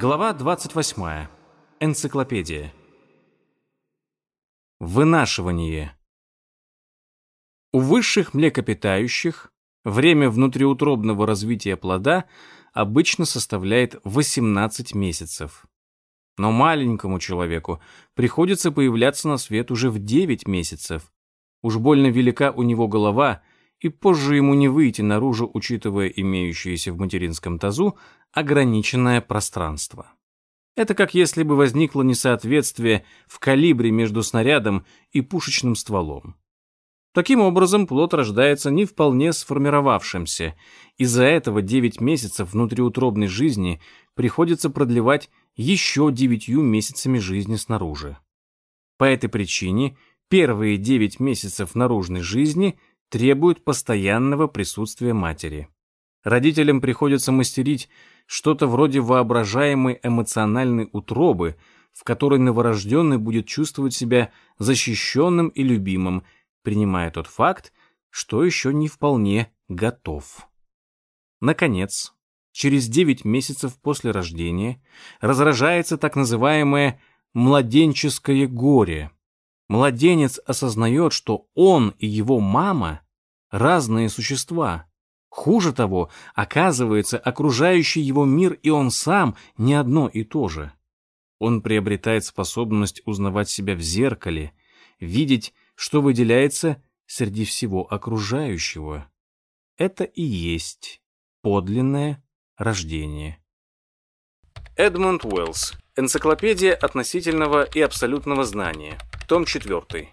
Глава 28. Энциклопедия. Вынашивание. У высших млекопитающих время внутриутробного развития плода обычно составляет 18 месяцев. Но маленькому человеку приходится появляться на свет уже в 9 месяцев. Уж больно велика у него голова, и позже ему не выйти наружу, учитывая имеющееся в материнском тазу ограниченное пространство. Это как если бы возникло несоответствие в калибре между снарядом и пушечным стволом. Таким образом, плод рождается не вполне сформировавшимся. Из-за этого 9 месяцев внутриутробной жизни приходится продлевать еще 9 месяцами жизни снаружи. По этой причине первые 9 месяцев наружной жизни требуют постоянного присутствия матери. Родителям приходится мастерить что-то вроде воображаемой эмоциональной утробы, в которой новорожденный будет чувствовать себя защищенным и любимым, принимая тот факт, что еще не вполне готов. Наконец, через 9 месяцев после рождения разражается так называемое младенческое горе. Младенец осознает, что он и его мама – разные существа – Хуже того, оказывается, окружающий его мир и он сам не одно и то же. Он приобретает способность узнавать себя в зеркале, видеть, что выделяется среди всего окружающего. Это и есть подлинное рождение. Эдмунд Уэллс. Энциклопедия относительного и абсолютного знания. Том 4.